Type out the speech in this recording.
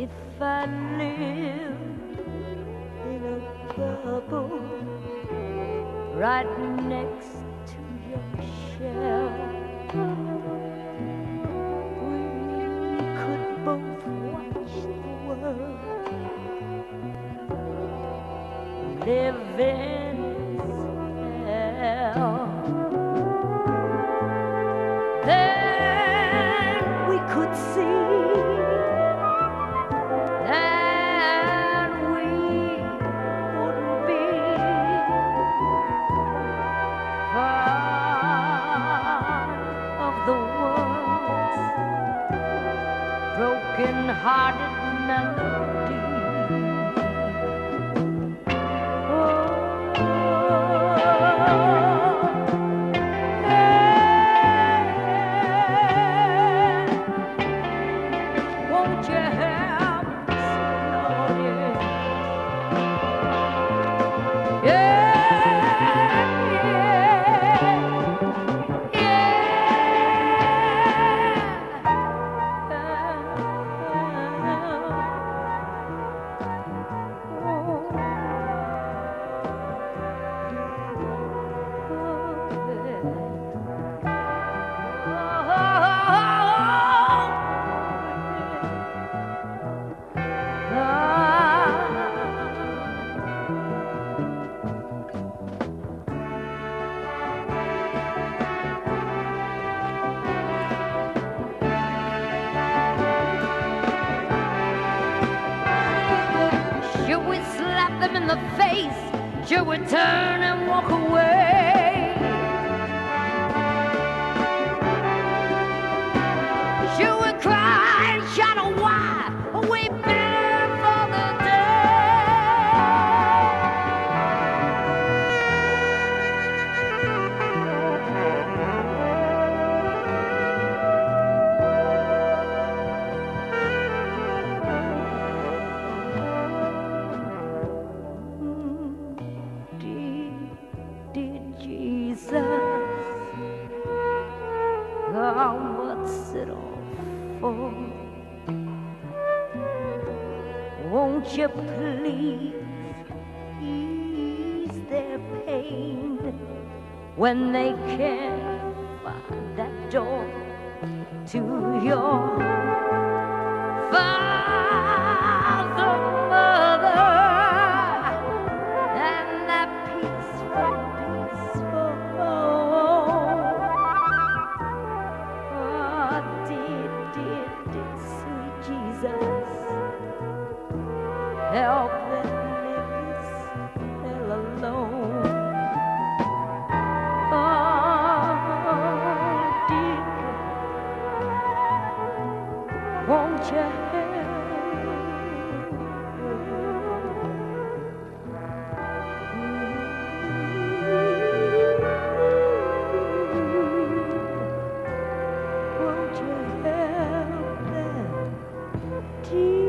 I live in a bubble right next to your shell. We could both watch the world live melody. Them in the face? Should we turn and walk away? It all for? Won't you please ease their pain when they can't find that door to your Jesus, help them live this hell alone. Oh, dear, won't you you.